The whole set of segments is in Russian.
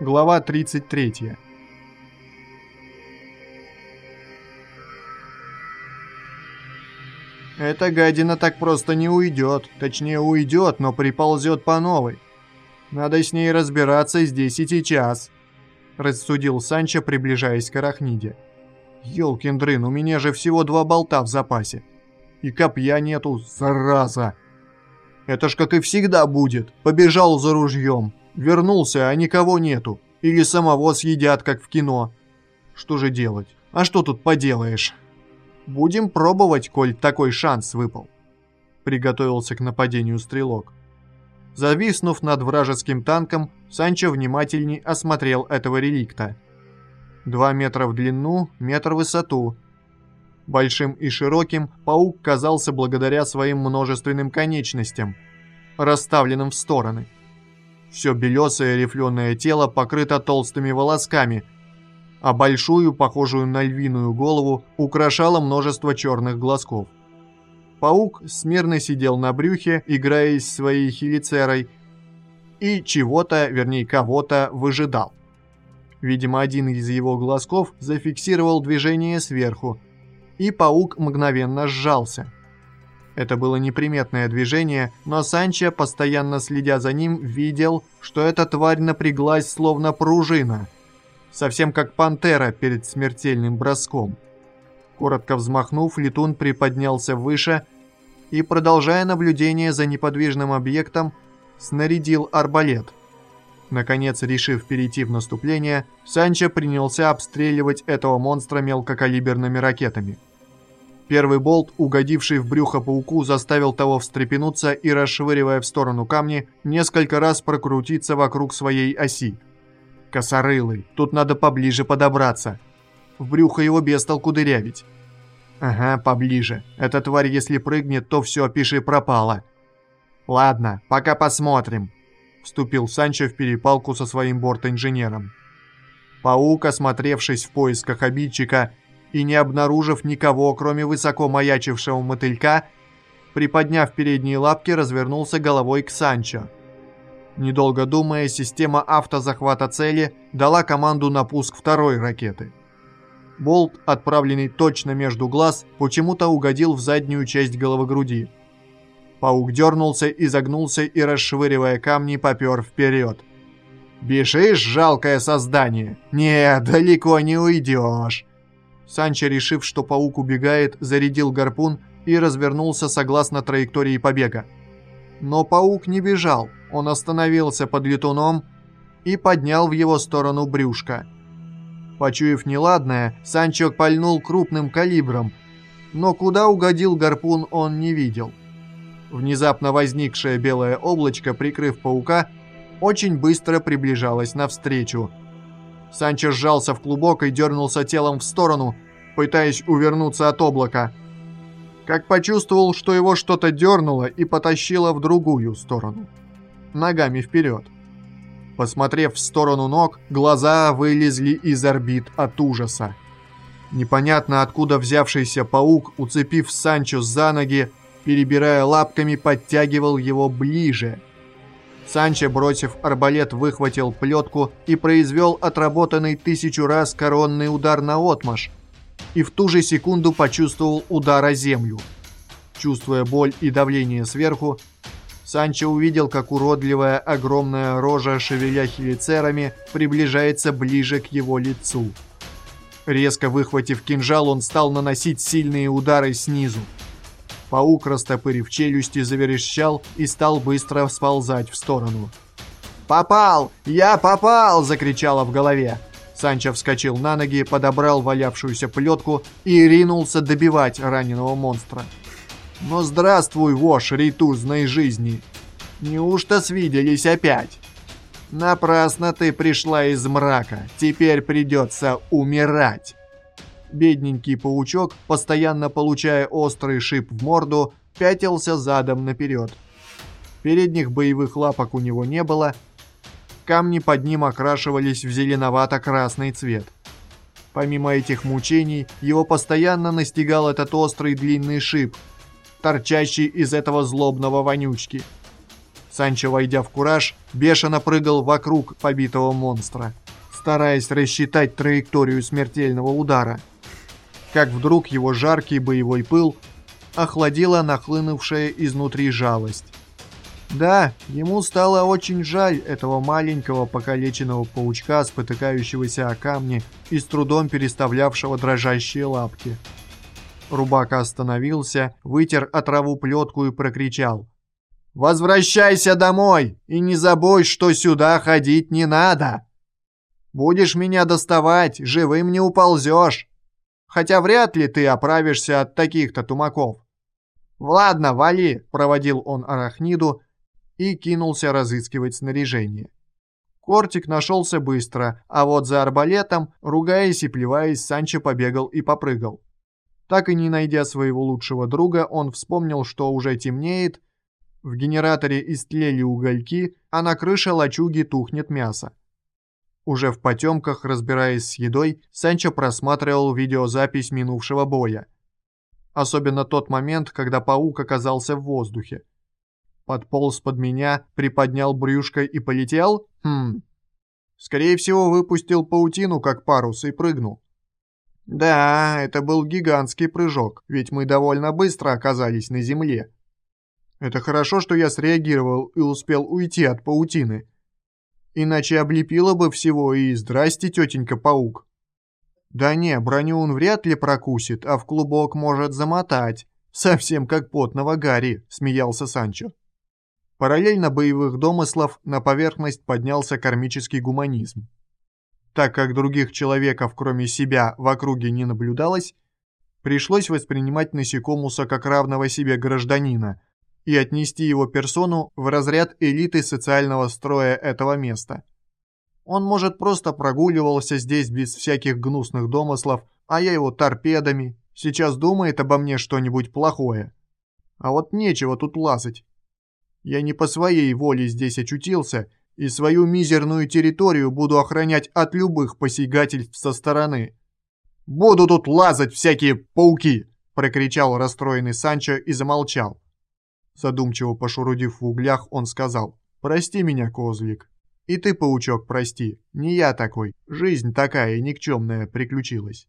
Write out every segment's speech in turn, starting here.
Глава 33. Эта гадина так просто не уйдет. Точнее, уйдет, но приползет по новой. Надо с ней разбираться здесь и сейчас. Рассудил Санчо, приближаясь к Арахниде. Ёлкин дрын, у меня же всего два болта в запасе. И копья нету, зараза. Это ж как и всегда будет. Побежал за ружьем. Вернулся, а никого нету. Или самого съедят, как в кино. Что же делать? А что тут поделаешь? Будем пробовать, коль такой шанс выпал. Приготовился к нападению стрелок. Зависнув над вражеским танком, Санчо внимательней осмотрел этого реликта. Два метра в длину, метр в высоту. Большим и широким паук казался благодаря своим множественным конечностям, расставленным в стороны. Все белесое рифленое тело покрыто толстыми волосками – а большую, похожую на львиную голову, украшало множество черных глазков. Паук смирно сидел на брюхе, играя с своей хелицерой, и чего-то, вернее кого-то, выжидал. Видимо, один из его глазков зафиксировал движение сверху, и паук мгновенно сжался. Это было неприметное движение, но Санчо, постоянно следя за ним, видел, что эта тварь напряглась словно пружина – совсем как пантера перед смертельным броском. Коротко взмахнув, летун приподнялся выше и, продолжая наблюдение за неподвижным объектом, снарядил арбалет. Наконец, решив перейти в наступление, Санчо принялся обстреливать этого монстра мелкокалиберными ракетами. Первый болт, угодивший в брюхо пауку, заставил того встрепенуться и, расшвыривая в сторону камни, несколько раз прокрутиться вокруг своей оси. Косорылый, тут надо поближе подобраться. В брюхо его без толку дырявить. Ага, поближе. Эта тварь, если прыгнет, то все, пиши пропало. Ладно, пока посмотрим. Вступил Санчо в перепалку со своим борт-инженером. Паук, осмотревшись в поисках обидчика и не обнаружив никого, кроме высоко маячившего мотылька, приподняв передние лапки, развернулся головой к Санчо. Недолго думая, система автозахвата цели дала команду на пуск второй ракеты. Болт, отправленный точно между глаз, почему-то угодил в заднюю часть головы груди. Паук дернулся, изогнулся и, расшвыривая камни, попер вперед. «Бежишь, жалкое создание? Нет, далеко не уйдешь!» Санчо, решив, что паук убегает, зарядил гарпун и развернулся согласно траектории побега. Но паук не бежал, он остановился под летуном и поднял в его сторону брюшко. Почуяв неладное, Санчо пальнул крупным калибром, но куда угодил гарпун он не видел. Внезапно возникшее белое облачко, прикрыв паука, очень быстро приближалось навстречу. Санчо сжался в клубок и дернулся телом в сторону, пытаясь увернуться от облака. Как почувствовал, что его что-то дернуло и потащило в другую сторону ногами вперед. Посмотрев в сторону ног, глаза вылезли из орбит от ужаса. Непонятно откуда взявшийся паук, уцепив Санчо за ноги, перебирая лапками, подтягивал его ближе. Санчо, бросив арбалет, выхватил плетку и произвел отработанный тысячу раз коронный удар на отмаш, и в ту же секунду почувствовал удар о землю. Чувствуя боль и давление сверху, Санчо увидел, как уродливая огромная рожа, шевеля хелицерами, приближается ближе к его лицу. Резко выхватив кинжал, он стал наносить сильные удары снизу. Паук, растопырив челюсти, заверещал и стал быстро сползать в сторону. «Попал! Я попал!» – закричало в голове. Санчо вскочил на ноги, подобрал валявшуюся плетку и ринулся добивать раненого монстра. Но здравствуй, вошь ритузной жизни. Неужто свиделись опять? Напрасно ты пришла из мрака. Теперь придется умирать. Бедненький паучок, постоянно получая острый шип в морду, пятился задом наперед. Передних боевых лапок у него не было. Камни под ним окрашивались в зеленовато-красный цвет. Помимо этих мучений, его постоянно настигал этот острый длинный шип – торчащий из этого злобного вонючки. Санчо, войдя в кураж, бешено прыгал вокруг побитого монстра, стараясь рассчитать траекторию смертельного удара. Как вдруг его жаркий боевой пыл охладила нахлынувшая изнутри жалость. Да, ему стало очень жаль этого маленького покалеченного паучка, спотыкающегося о камни и с трудом переставлявшего дрожащие лапки. Рубака остановился, вытер отраву плетку и прокричал. «Возвращайся домой и не забудь, что сюда ходить не надо! Будешь меня доставать, живым не уползешь, хотя вряд ли ты оправишься от таких-то тумаков». «Ладно, вали!» – проводил он арахниду и кинулся разыскивать снаряжение. Кортик нашелся быстро, а вот за арбалетом, ругаясь и плеваясь, Санчо побегал и попрыгал. Так и не найдя своего лучшего друга, он вспомнил, что уже темнеет, в генераторе истлели угольки, а на крыше лачуги тухнет мясо. Уже в потемках, разбираясь с едой, Санчо просматривал видеозапись минувшего боя. Особенно тот момент, когда паук оказался в воздухе. Подполз под меня, приподнял брюшко и полетел? Хм. Скорее всего, выпустил паутину, как парус, и прыгнул. Да, это был гигантский прыжок, ведь мы довольно быстро оказались на земле. Это хорошо, что я среагировал и успел уйти от паутины. Иначе облепило бы всего и здрасте, тетенька паук. Да не, броню он вряд ли прокусит, а в клубок может замотать. Совсем как потного Гарри, смеялся Санчо. Параллельно боевых домыслов на поверхность поднялся кармический гуманизм. Так как других человеков, кроме себя, в округе не наблюдалось, пришлось воспринимать насекомуса как равного себе гражданина и отнести его персону в разряд элиты социального строя этого места. Он, может, просто прогуливался здесь без всяких гнусных домыслов, а я его торпедами, сейчас думает обо мне что-нибудь плохое. А вот нечего тут лазать. Я не по своей воле здесь очутился, и свою мизерную территорию буду охранять от любых посягательств со стороны. «Буду тут лазать всякие пауки!» – прокричал расстроенный Санчо и замолчал. Задумчиво пошурудив в углях, он сказал, «Прости меня, козлик. И ты, паучок, прости. Не я такой. Жизнь такая никчемная приключилась».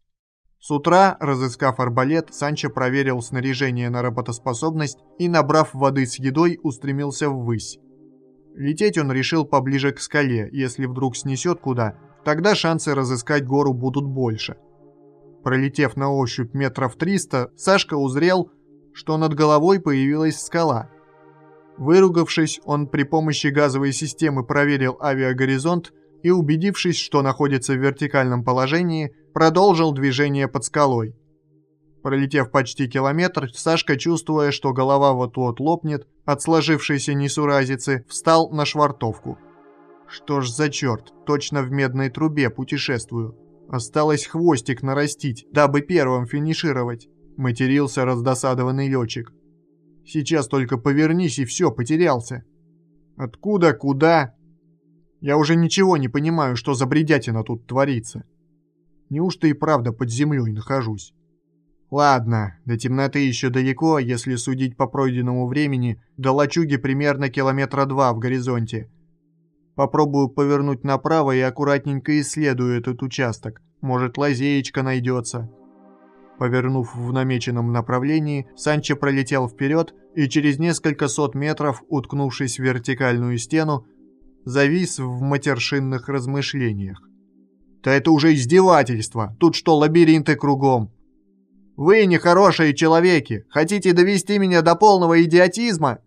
С утра, разыскав арбалет, Санчо проверил снаряжение на работоспособность и, набрав воды с едой, устремился ввысь. Лететь он решил поближе к скале, если вдруг снесет куда, тогда шансы разыскать гору будут больше. Пролетев на ощупь метров триста, Сашка узрел, что над головой появилась скала. Выругавшись, он при помощи газовой системы проверил авиагоризонт и, убедившись, что находится в вертикальном положении, продолжил движение под скалой. Пролетев почти километр, Сашка, чувствуя, что голова вот-вот лопнет от сложившейся несуразицы, встал на швартовку. Что ж за черт, точно в медной трубе путешествую. Осталось хвостик нарастить, дабы первым финишировать, матерился раздосадованный летчик. Сейчас только повернись и все, потерялся. Откуда, куда? Я уже ничего не понимаю, что за бредятина тут творится. Неужто и правда под землей нахожусь? Ладно, до темноты еще далеко, если судить по пройденному времени, до лачуги примерно километра два в горизонте. Попробую повернуть направо и аккуратненько исследую этот участок. Может, лазеечка найдется. Повернув в намеченном направлении, Санчо пролетел вперед и через несколько сот метров, уткнувшись в вертикальную стену, завис в матершинных размышлениях. «Да это уже издевательство! Тут что, лабиринты кругом? Вы, нехорошие человеки, хотите довести меня до полного идиотизма?»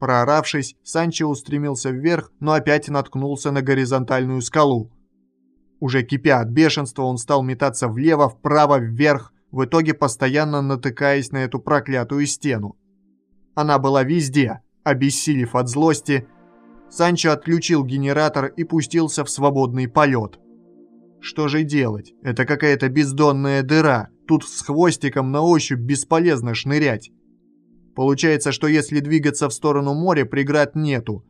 Прооравшись, Санчо устремился вверх, но опять наткнулся на горизонтальную скалу. Уже кипя от бешенства, он стал метаться влево, вправо, вверх, в итоге постоянно натыкаясь на эту проклятую стену. Она была везде. Обессилев от злости, Санчо отключил генератор и пустился в свободный полет. Что же делать? Это какая-то бездонная дыра. Тут с хвостиком на ощупь бесполезно шнырять. Получается, что если двигаться в сторону моря, преград нету.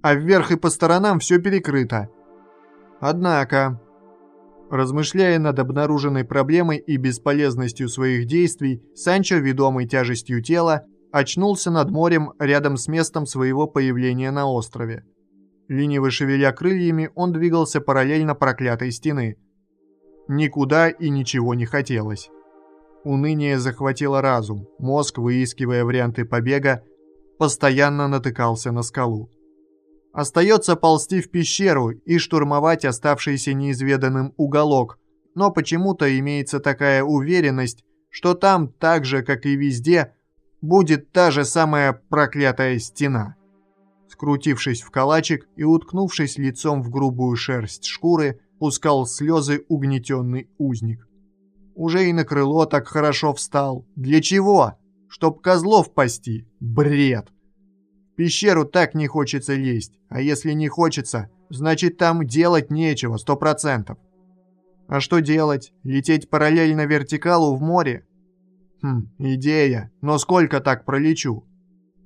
А вверх и по сторонам все перекрыто. Однако, размышляя над обнаруженной проблемой и бесполезностью своих действий, Санчо, ведомый тяжестью тела, очнулся над морем рядом с местом своего появления на острове. Лениво шевеля крыльями, он двигался параллельно проклятой стены. Никуда и ничего не хотелось. Уныние захватило разум, мозг, выискивая варианты побега, постоянно натыкался на скалу. Остается ползти в пещеру и штурмовать оставшийся неизведанным уголок, но почему-то имеется такая уверенность, что там, так же, как и везде, будет та же самая проклятая стена. Скрутившись в калачик и уткнувшись лицом в грубую шерсть шкуры, пускал слезы угнетенный узник. Уже и на крыло так хорошо встал. Для чего? Чтоб козлов пасти? Бред! Пещеру так не хочется лезть, а если не хочется, значит там делать нечего, сто процентов. А что делать? Лететь параллельно вертикалу в море? Хм, идея. Но сколько так пролечу?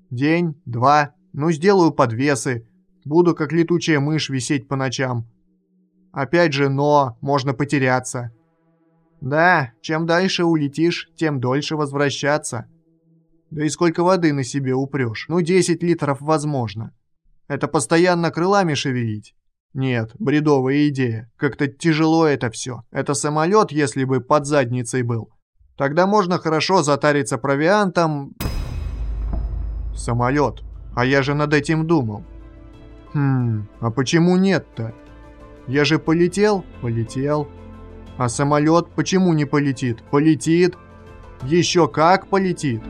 День, два, ну сделаю подвесы. Буду как летучая мышь висеть по ночам. Опять же, но, можно потеряться. Да, чем дальше улетишь, тем дольше возвращаться. Да и сколько воды на себе упрешь? Ну, 10 литров возможно. Это постоянно крылами шевелить? Нет, бредовая идея. Как-то тяжело это все. Это самолет, если бы под задницей был. Тогда можно хорошо затариться провиантом... Самолет. А я же над этим думал. Хм, а почему нет-то? Я же полетел? Полетел. А самолет почему не полетит? Полетит. Еще как полетит.